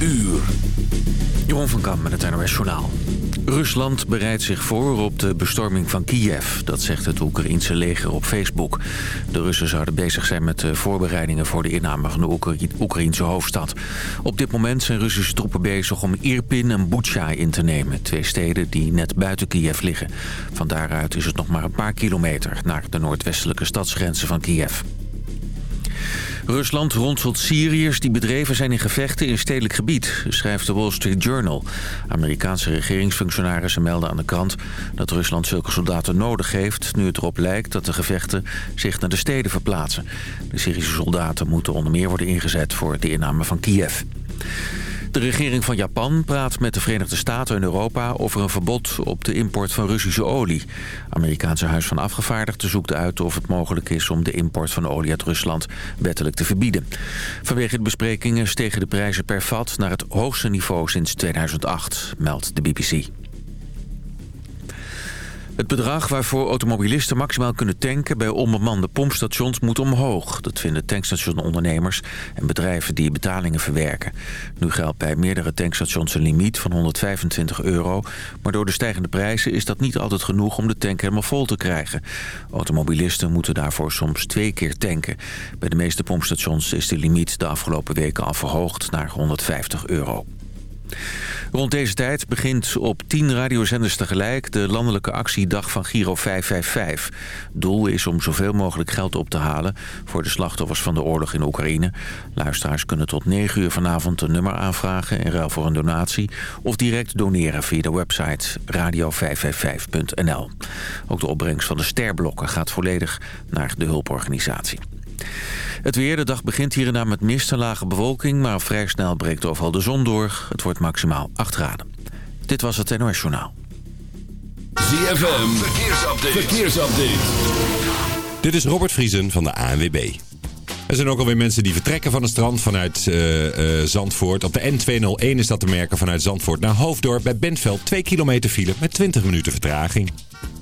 uur. Jeroen van Kam met het NOS Journaal. Rusland bereidt zich voor op de bestorming van Kiev. Dat zegt het Oekraïense leger op Facebook. De Russen zouden bezig zijn met de voorbereidingen voor de inname van de Oekraïense hoofdstad. Op dit moment zijn Russische troepen bezig om Irpin en Bucha in te nemen. Twee steden die net buiten Kiev liggen. Van daaruit is het nog maar een paar kilometer naar de noordwestelijke stadsgrenzen van Kiev. Rusland ronselt Syriërs die bedreven zijn in gevechten in stedelijk gebied, schrijft de Wall Street Journal. Amerikaanse regeringsfunctionarissen melden aan de krant dat Rusland zulke soldaten nodig heeft... nu het erop lijkt dat de gevechten zich naar de steden verplaatsen. De Syrische soldaten moeten onder meer worden ingezet voor de inname van Kiev. De regering van Japan praat met de Verenigde Staten en Europa over een verbod op de import van Russische olie. Amerikaanse Huis van Afgevaardigden zoekt uit of het mogelijk is om de import van olie uit Rusland wettelijk te verbieden. Vanwege de besprekingen stegen de prijzen per vat naar het hoogste niveau sinds 2008, meldt de BBC. Het bedrag waarvoor automobilisten maximaal kunnen tanken bij onbemande pompstations moet omhoog. Dat vinden tankstationondernemers en bedrijven die betalingen verwerken. Nu geldt bij meerdere tankstations een limiet van 125 euro. Maar door de stijgende prijzen is dat niet altijd genoeg om de tank helemaal vol te krijgen. Automobilisten moeten daarvoor soms twee keer tanken. Bij de meeste pompstations is de limiet de afgelopen weken al verhoogd naar 150 euro. Rond deze tijd begint op 10 radiozenders tegelijk de landelijke actiedag van Giro 555. Doel is om zoveel mogelijk geld op te halen voor de slachtoffers van de oorlog in Oekraïne. Luisteraars kunnen tot 9 uur vanavond een nummer aanvragen in ruil voor een donatie... of direct doneren via de website radio555.nl. Ook de opbrengst van de sterblokken gaat volledig naar de hulporganisatie. Het weer, de dag begint hier en daar met mist en lage bewolking... maar vrij snel breekt overal de zon door. Het wordt maximaal 8 graden. Dit was het NOS Journaal. ZFM, verkeersupdate. verkeersupdate. Dit is Robert Vriesen van de ANWB. Er zijn ook alweer mensen die vertrekken van het strand vanuit uh, uh, Zandvoort. Op de N201 is dat te merken vanuit Zandvoort naar Hoofddorp. Bij Bentveld 2 kilometer file met 20 minuten vertraging.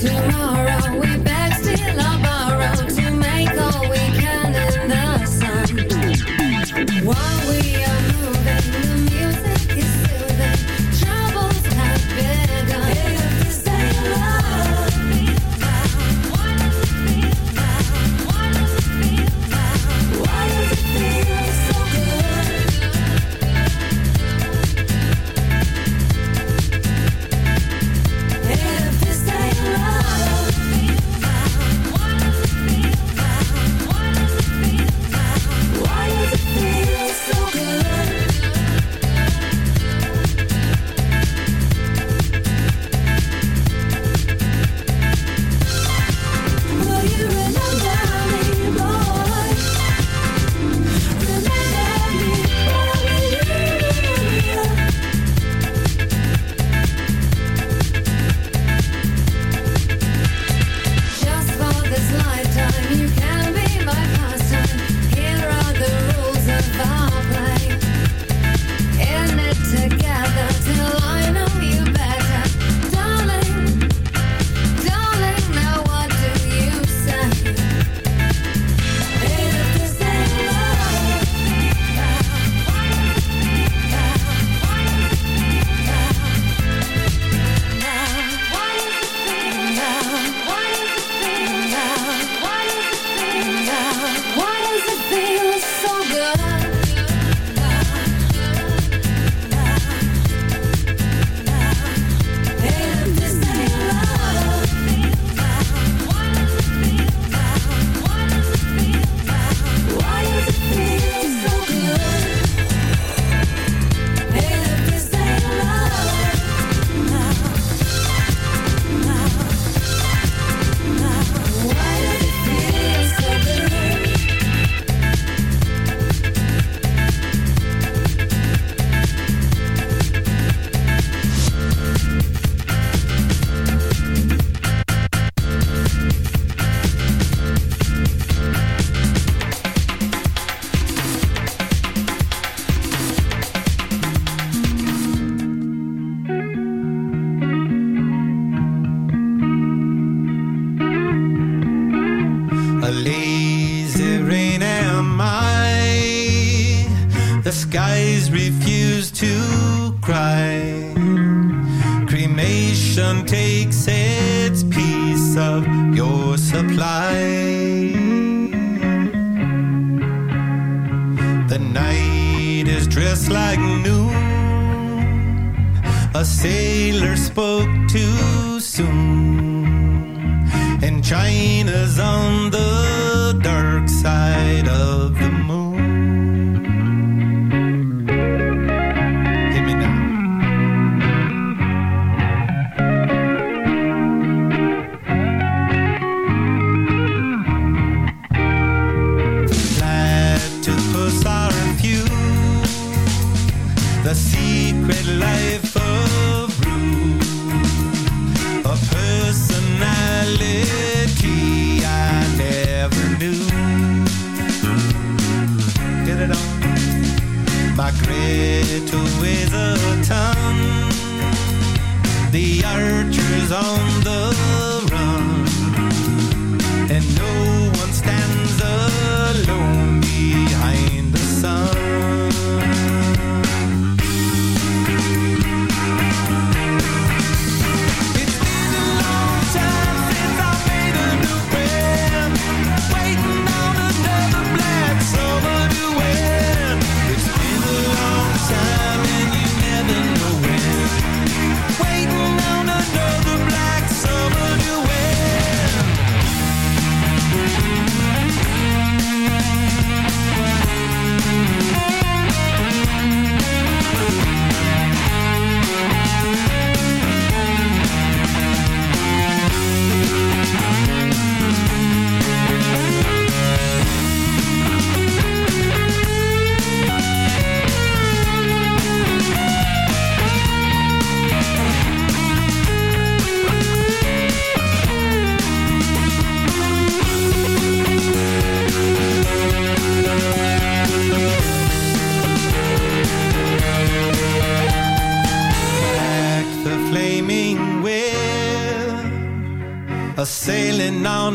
Till on the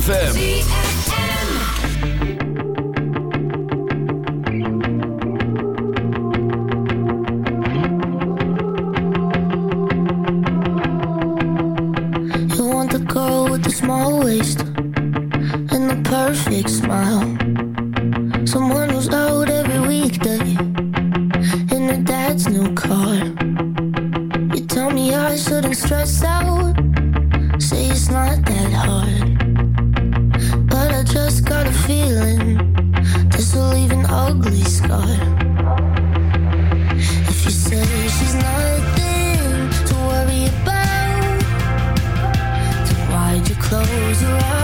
ZFM. You want the girl with the small waist and the perfect smile. Someone who's out every weekday in her dad's new car. You tell me I shouldn't stress out. Say it's not that hard just got a feeling this will leave an ugly scar. If you say she's nothing to worry about, then why'd you close your eyes?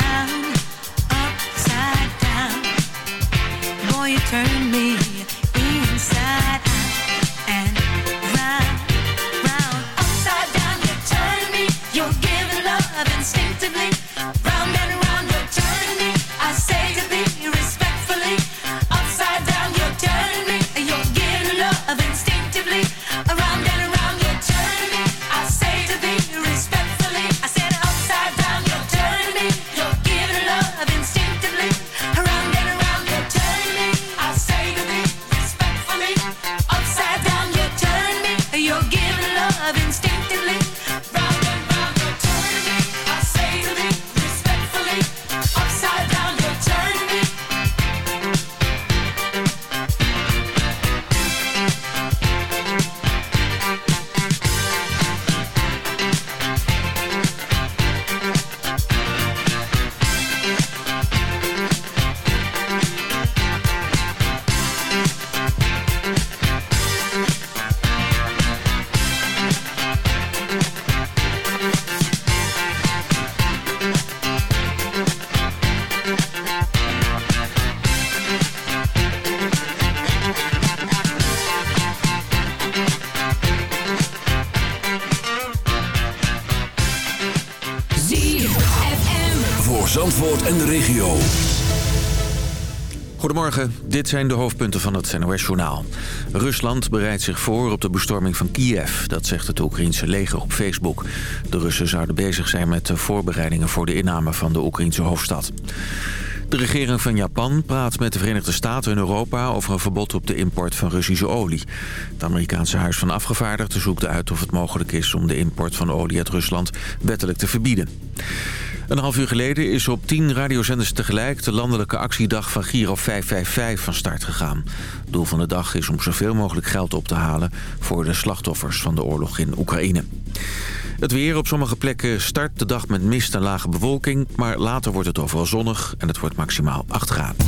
Round, upside down. Boy, you turn me dit zijn de hoofdpunten van het NOS-journaal. Rusland bereidt zich voor op de bestorming van Kiev. Dat zegt het Oekraïense leger op Facebook. De Russen zouden bezig zijn met de voorbereidingen voor de inname van de Oekraïense hoofdstad. De regering van Japan praat met de Verenigde Staten en Europa... over een verbod op de import van Russische olie. Het Amerikaanse Huis van Afgevaardigden zoekt uit of het mogelijk is... om de import van olie uit Rusland wettelijk te verbieden. Een half uur geleden is op tien radiozenders tegelijk... de landelijke actiedag van Giro 555 van start gegaan. Doel van de dag is om zoveel mogelijk geld op te halen... voor de slachtoffers van de oorlog in Oekraïne. Het weer op sommige plekken start de dag met mist en lage bewolking... maar later wordt het overal zonnig en het wordt maximaal 8 graden.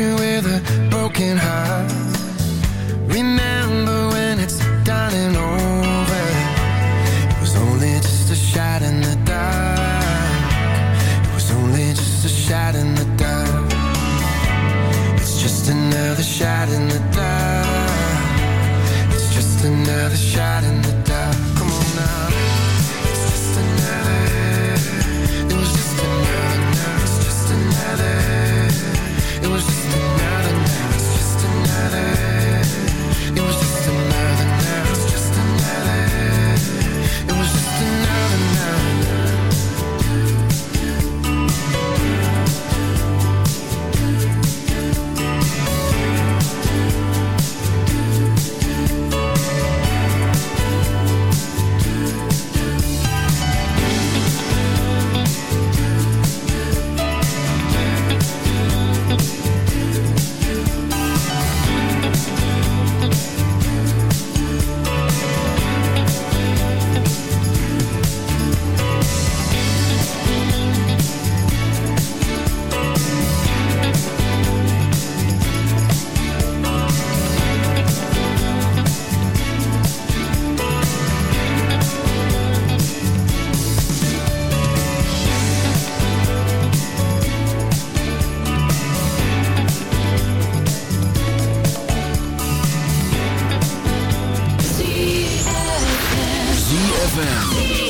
You with a broken heart. ZFM.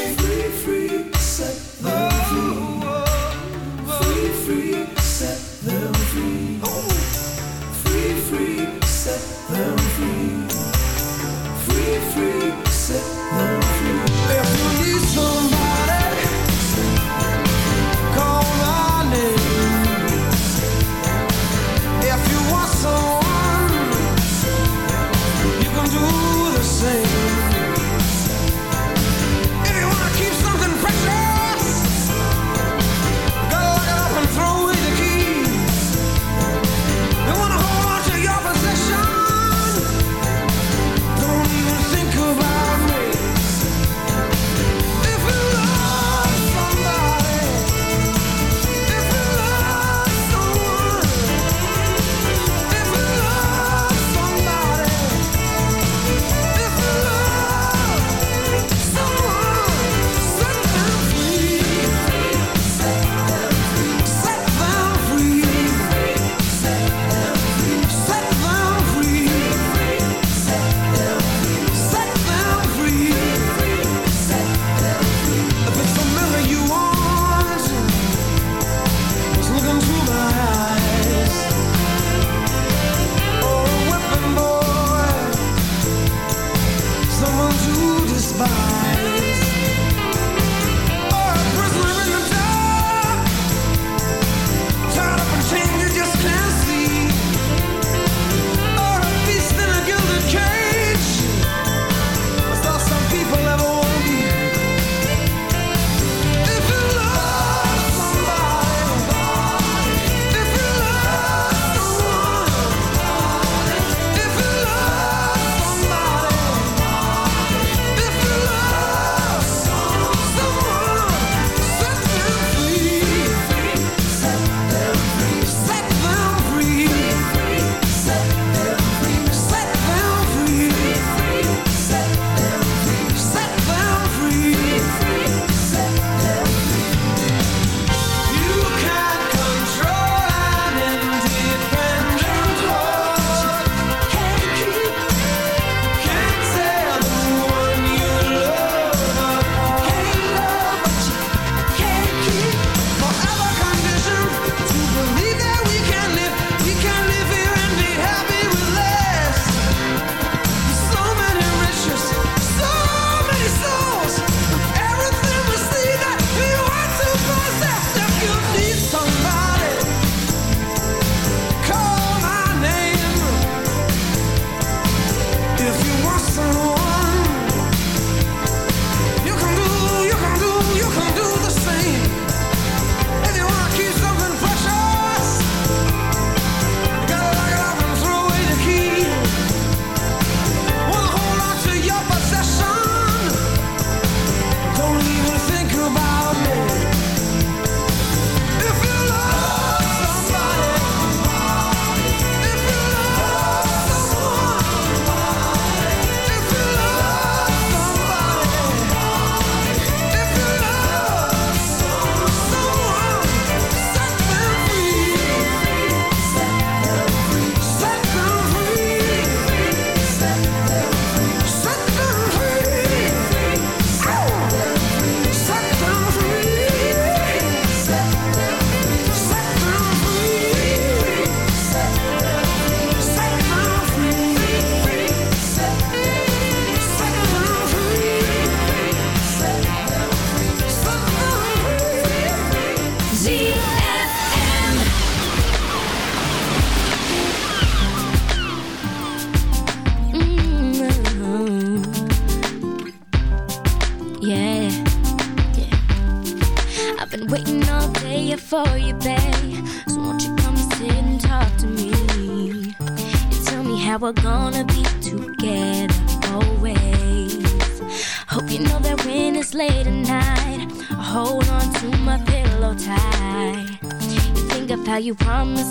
the I'm a